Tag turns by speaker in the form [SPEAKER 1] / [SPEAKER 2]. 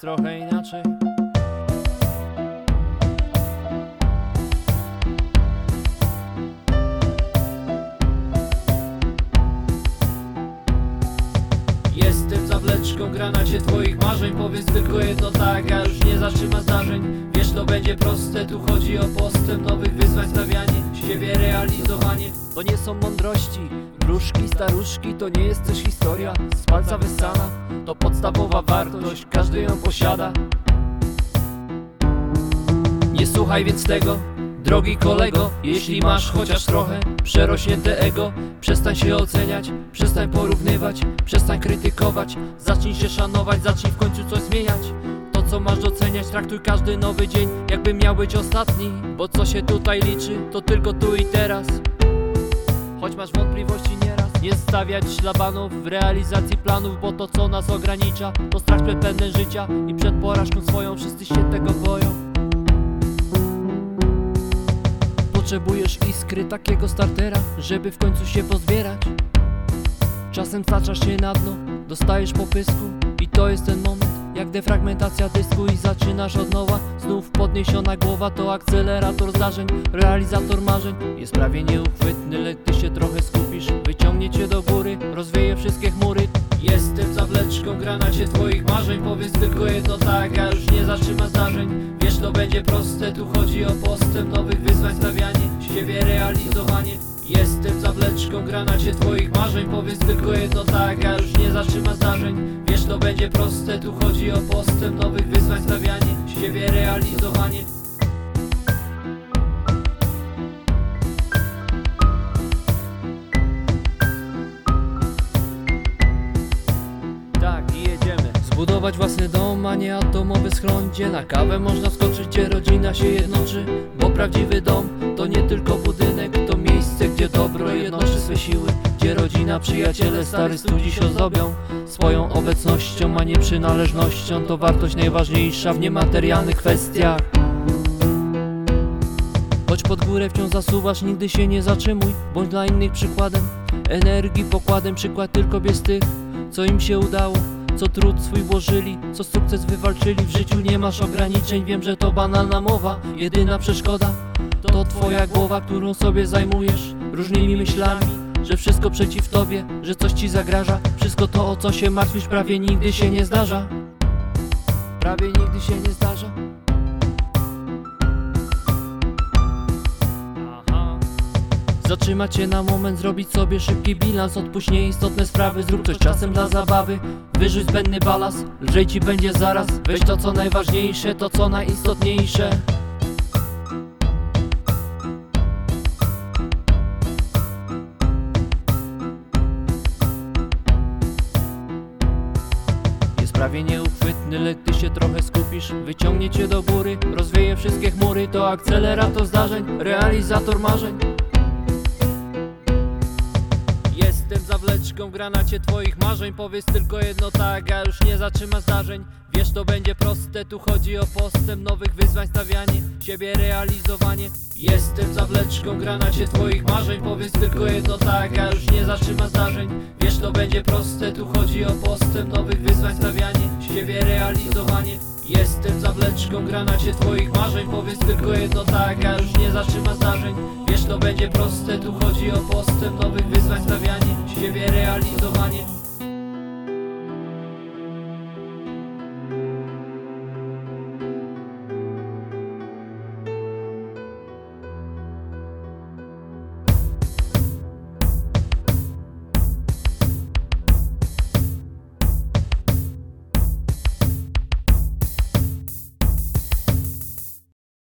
[SPEAKER 1] trochę inaczej. Jestem zawleczką granacie twoich marzeń Powiedz tylko jedno tak, a już nie zatrzyma zdarzeń Wiesz to będzie proste, tu chodzi o postęp Nowych wyzwań stawianie, siebie realizowanie. To nie są mądrości, wróżki, staruszki To nie jest też historia, z palca wyssana To podstawowa wartość, każdy ją posiada. Nie słuchaj więc tego, drogi kolego. Jeśli masz chociaż trochę przerośnięte ego. Przestań się oceniać, przestań porównywać Przestań krytykować, zacznij się szanować Zacznij w końcu coś zmieniać masz doceniać, traktuj każdy nowy dzień Jakby miał być ostatni. Bo co się tutaj liczy, to tylko tu i teraz. Choć masz wątpliwości nieraz Nie stawiać szlabanów w realizacji planów Bo to co nas ogranicza To strach przed pełnym życia I przed porażką swoją. Wszyscy się tego boją. Potrzebujesz iskry takiego startera, żeby w końcu się pozbierać. Czasem staczasz się na dno, dostajesz po pysku i to jest ten moment, jak defragmentacja dysku i zaczynasz od nowa. Znów podniesiona głowa to akcelerator zdarzeń, realizator marzeń. Jest prawie nieuchwytny, lecz ty się trochę skupisz, wyciągnie cię do góry, rozwieje wszystkie chmury. Jestem zawleczką granacie twoich marzeń, powiedz tylko jedno tak, a już nie zatrzyma zdarzeń. Wiesz to będzie proste, tu chodzi o postęp, nowych wyzwań stawianie, siebie realizowanie. Jestem zawleczką granacie twoich marzeń, powiedz tylko jedno tak, a już nie zatrzyma zdarzeń. Proste, tu chodzi o postęp, nowych wyzwań stawianie, siebie realizowanie. Zbudować własny dom, a nie atomowy schron Gdzie na kawę można wskoczyć, gdzie rodzina się jednoczy. Bo prawdziwy dom to nie tylko budynek To miejsce, gdzie dobro jednoczy swe siły. Gdzie rodzina, przyjaciele, stary studzi się ozdobią Swoją obecnością, a nie przynależnością. To wartość najważniejsza w niematerialnych kwestiach. Choć pod górę wciąż zasuwasz, nigdy się nie zatrzymuj. Bądź dla innych przykładem Energii pokładem, przykład tylko bierz tych Co im się udało, co trud swój włożyli Co sukces wywalczyli, w życiu nie masz ograniczeń Wiem, że to banalna mowa, jedyna przeszkoda To twoja głowa, którą sobie zajmujesz Różnymi myślami, że wszystko przeciw tobie Że coś ci zagraża. Wszystko to, o co się martwisz, prawie nigdy się nie zdarza. Prawie nigdy się nie zdarza Zatrzymać się na moment, zrobić sobie szybki bilans. Odpuść nieistotne sprawy, zrób coś czasem dla zabawy. Wyrzuć zbędny balans, lżej ci będzie zaraz. Weź to co najważniejsze, to co najistotniejsze. Prawie nieuchwytny, lecz ty się trochę skupisz Wyciągnie cię do góry, rozwieje wszystkie chmury To akcelerator zdarzeń, realizator marzeń Jestem zawleczką granacie twoich marzeń. Powiedz tylko jedno tak, a już nie zatrzyma zdarzeń. Wiesz to będzie proste, tu chodzi o postęp Nowych wyzwań. Stawianie, siebie realizowanie. Jestem zawleczką granacie twoich marzeń. Powiedz tylko jedno tak, a już nie zatrzyma zdarzeń. Wiesz to będzie proste, tu chodzi o postęp Nowych wyzwań. Stawianie, siebie realizowanie. Jestem zawleczką granacie twoich marzeń. Powiedz tylko jedno tak, a już nie zatrzyma zdarzeń. Wiesz to będzie proste, tu chodzi o postęp Nowych realizowanie